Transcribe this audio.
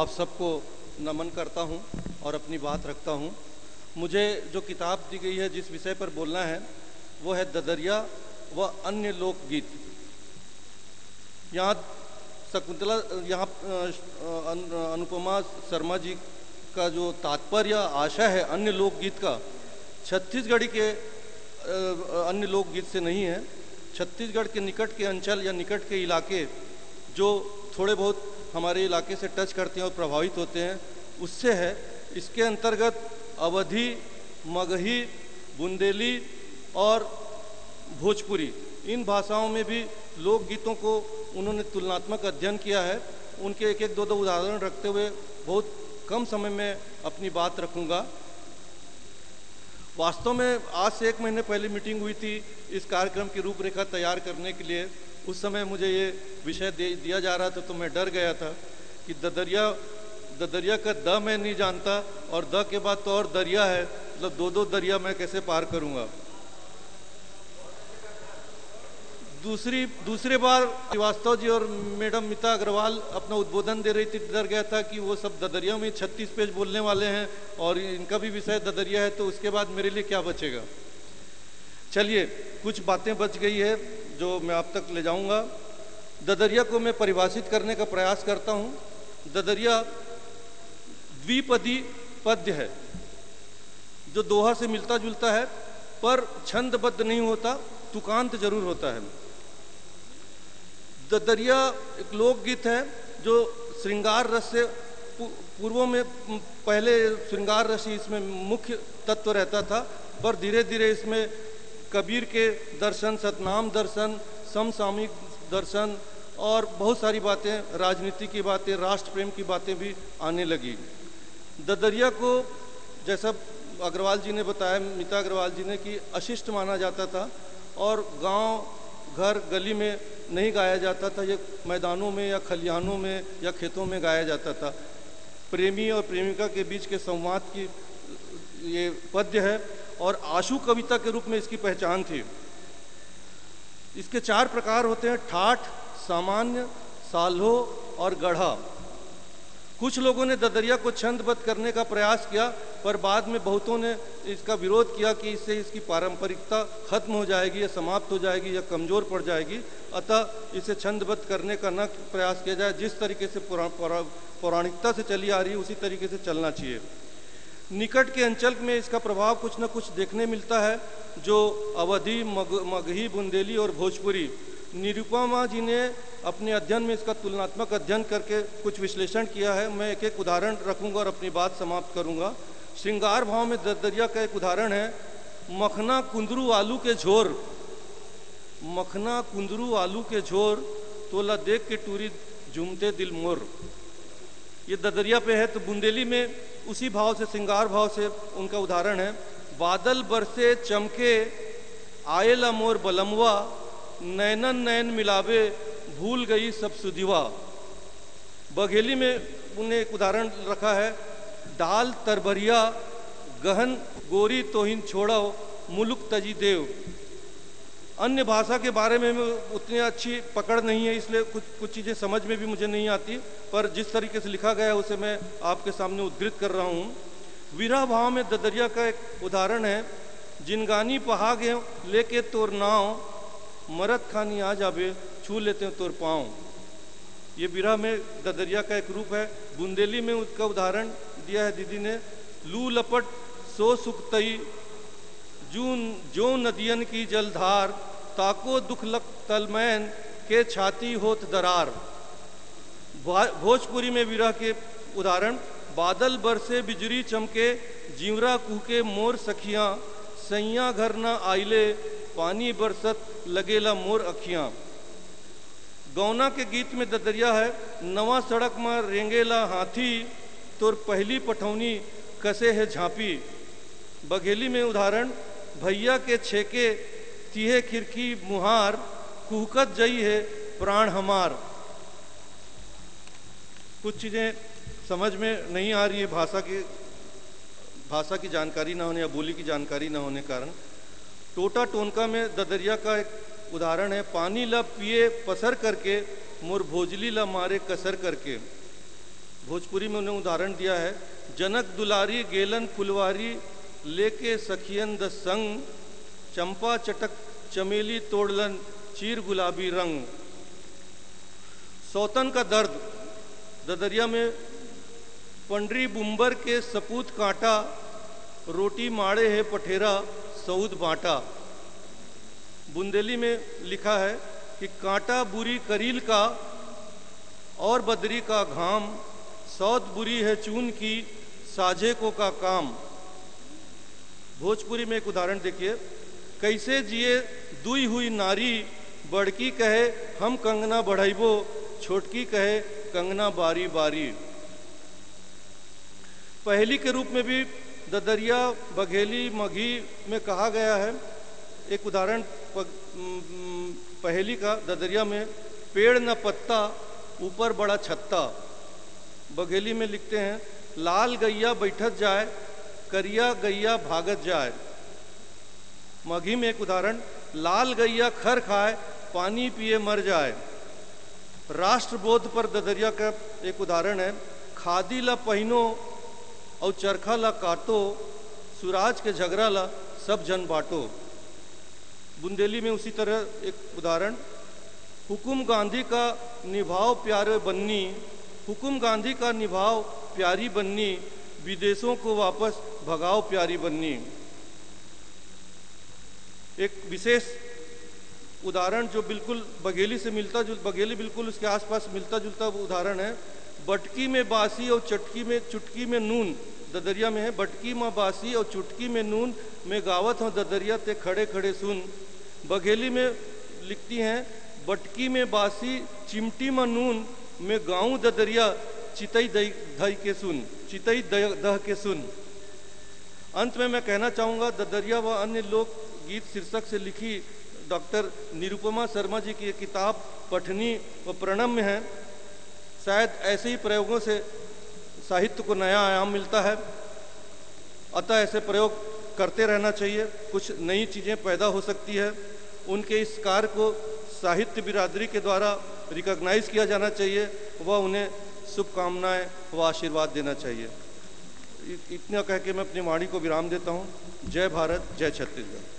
आप सबको नमन करता हूँ और अपनी बात रखता हूँ। मुझे जो किताब दी गई है, जिस विषय पर बोलना है, वो है ददरिया व अन्य लोकगीत। यहाँ शकुंतला, यहाँ अनुपमा शर्मा जी का जो तात्पर्य, आशा है अन्य लोकगीत का, छत्तीसगढ़ी के अन्य लोकगीत से नहीं है। छत्तीसगढ़ के निकट के अंचल या निकट के इलाके, जो थोड़े बहुत हमारे इलाके से टच करते हैं और प्रभावित होते हैं, उससे है, इसके अंतर्गत अवधि, मगही, बुंदेली और भोजपुरी, इन भाषाओं में भी लोकगीतों को उन्होंने तुलनात्मक अध्ययन किया है। उनके एक एक दो दो उदाहरण रखते हुए बहुत कम समय में अपनी बात रखूँगा। वास्तव में आज से एक महीने पहले मीटिंग हुई थी इस कार्यक्रम की रूपरेखा तैयार करने के लिए। उस समय मुझे ये विषय दिया जा रहा था तो मैं डर गया था कि ददरिया ददरिया का द मैं नहीं जानता और द के बाद तो और दरिया है मतलब दो दो दरिया मैं कैसे पार करूँगा। दूसरी, दूसरे बार श्रीवास्तव जी और मैडम मिता अग्रवाल अपना उद्बोधन दे रही थी, डर गया था कि वो सब ददरिया में छत्तीस पेज बोलने वाले हैं और इनका भी विषय ददरिया है तो उसके बाद मेरे लिए क्या बचेगा। चलिए, कुछ बातें बच गई है। जो मैं आप तक ले जाऊँगा, ददरिया को मैं परिभाषित करने का प्रयास करता हूँ। ददरिया द्विपदी पद्य है, जो दोहा से मिलता जुलता है, पर छंदबद्ध नहीं होता, तुकांत ज़रूर होता है। ददरिया एक लोकगीत है, जो श्रृंगार रस से पूर्वों में पहले श्रृंगार रस इसमें मुख्य तत्व रहता था, पर धीरे धीरे इसमें कबीर के दर्शन, सतनाम दर्शन, समसामयिक दर्शन और बहुत सारी बातें, राजनीति की बातें राष्ट्र प्रेम की बातें भी आने लगी। ददरिया को, जैसा अग्रवाल जी ने बताया, मिता अग्रवाल जी ने कि अशिष्ट माना जाता था और गाँव, घर, गली में नहीं गाया जाता था, ये मैदानों में या खलिहानों में या खेतों में गाया जाता था। प्रेमी और प्रेमिका के बीच के संवाद की ये पद्य है। और आशु कविता के रूप में इसकी पहचान थी। इसके चार प्रकार होते हैं ठाठ सामान्य साल्हो और गढ़ा। कुछ लोगों ने ददरिया को छंदबद्ध करने का प्रयास किया पर बाद में बहुतों ने इसका विरोध किया कि इससे इसकी पारंपरिकता खत्म हो जाएगी या समाप्त हो जाएगी या कमज़ोर पड़ जाएगी। अतः इसे छंदबद्ध करने का न प्रयास किया जाए। जिस तरीके से पौराणिकता पुरा, पुरा, से चली आ रही है उसी तरीके से चलना चाहिए। निकट के अंचल में इसका प्रभाव कुछ न कुछ देखने मिलता है, जो अवधि, मग, मगही, बुंदेली और भोजपुरी। निरुपमा जी ने अपने अध्ययन में इसका तुलनात्मक अध्ययन करके कुछ विश्लेषण किया है। मैं एक एक उदाहरण रखूँगा और अपनी बात समाप्त करूँगा। श्रृंगार भाव में दरिया का एक उदाहरण है, मखना कुंदरू आलू के झोर। मखना कुंदरू आलू के झोर, तोला देख के टूरी झूमते दिल मोर। ये ददरिया पे है तो बुंदेली में उसी भाव से, श्रृंगार भाव से उनका उदाहरण है। बादल बरसे चमके, आयला मोर बलमवा नैनन नैन मिलावे, भूल गई सब सुधिवा बघेली में उन्हें एक उदाहरण रखा है, डाल तरबरिया, गहन गोरी तोहिन छोड़ो मुलुक तजी देव। अन्य भाषा के बारे में उतनी अच्छी पकड़ नहीं है, इसलिए कुछ कुछ चीज़ें समझ में भी मुझे नहीं आती। पर जिस तरीके से लिखा गया है, उसे मैं आपके सामने उद्धृत कर रहा हूँ। विरह भाव में ददरिया का एक उदाहरण है। जिनगानी पहागे लेके तोर नाव, मरद खानी आ जाबे छू लेते हैं तोर पाँव। ये बिरह में ददरिया का एक रूप है। बुंदेली में उसका उदाहरण दिया है दीदी ने। लू लपट सो सुखतई जून जो नदियन की जलधार ताको दुख लक तलमैन के छाती होत दरार। भोजपुरी में विरह के उदाहरण, बादल बरसे बिजली चमके, जीवरा कुहके मोर सखियाँ, सैया घर न आइले पानी बरसत लगेला मोर अखियाँ। गौना के गीत में ददरिया है, नवा सड़क में रेंगेला हाथी, तोर पहली पठौनी कसे है झांपी। बघेली में उदाहरण भैया के छेके तीहे खिरकी मुहार, कुहकत जई है प्राण हमार। कुछ चीज़ें समझ में नहीं आ रही है, भाषा की भाषा की जानकारी ना होने या बोली की जानकारी ना होने कारण। टोटा टोनका में ददरिया का एक उदाहरण है, पानी ला पिए, पसर करके, मोर भोजली ला मारे, कसर करके। भोजपुरी में उन्हें उदाहरण दिया है, जनक दुलारी, गेलन, फुलवारी लेके सखियन द संग चंपा चटक चमेली तोड़लन चीर गुलाबी रंग। सौतन का दर्द, ददरिया में पंडरी बुम्बर के सपूत कांटा, रोटी माड़े है पठेरा सऊद बांटा। बुंदेली में लिखा है कि कांटा बुरी करील का और बदरी का घाम सौद बुरी है चून की साझे को का काम। भोजपुरी में एक उदाहरण देखिए। कैसे जिए दुई हुई नारी, बड़की कहे, हम कंगना बढ़ाइबो, छोटकी कहे, कंगना बारी बारी। पहली के रूप में भी ददरिया, बघेली, मघी में कहा गया है। एक उदाहरण पहली का, ददरिया में, पेड़ न पत्ता, ऊपर बड़ा छत्ता। बघेली में लिखते हैं, लाल गैया बैठत जाए करिया गैया भागत जाए। मघी में एक उदाहरण, लाल गैया खर खाए, पानी पिए मर जाए। राष्ट्रबोध पर ददरिया का एक उदाहरण है, खादी ला पहनो और चरखा ला काटो, सुराज के झगड़ा ला सब जन बांटो। बुंदेली में उसी तरह एक उदाहरण, हुकुम गांधी का निभाव प्यारे बन्नी, हुकुम गांधी का निभाव प्यारी बन्नी विदेशों को वापस भगाओ प्यारी बन्नी। एक विशेष उदाहरण जो बिल्कुल बघेली से मिलता जुल, बघेली बिल्कुल उसके आसपास मिलता जुलता उदाहरण है। बटकी में बासी और चटकी में, चुटकी में नून, ददरिया में है। बटकी में बासी और चुटकी में नून, में गावत हूँ ददरिया, ते खड़े खड़े सुन। बघेली में लिखती हैं, बटकी में बासी, चिमटी में नून, में गाँव ददरिया चितई दही के सुन, चितई दह के सुन। अंत में मैं कहना चाहूँगा, ददरिया व अन्य लोक गीत शीर्षक से लिखी डॉक्टर निरुपमा शर्मा जी की किताब, पठनी व प्रणम्य है। शायद ऐसे ही प्रयोगों से साहित्य को नया आयाम मिलता है। अतः ऐसे प्रयोग करते रहना चाहिए। कुछ नई चीज़ें पैदा हो सकती है। उनके इस कार्य को साहित्य बिरादरी के द्वारा रिकॉग्नाइज किया जाना चाहिए व उन्हें शुभकामनाएँ व आशीर्वाद देना चाहिए। इतना कह के मैं अपनी वाणी को विराम देता हूँ। जय भारत, जय छत्तीसगढ़।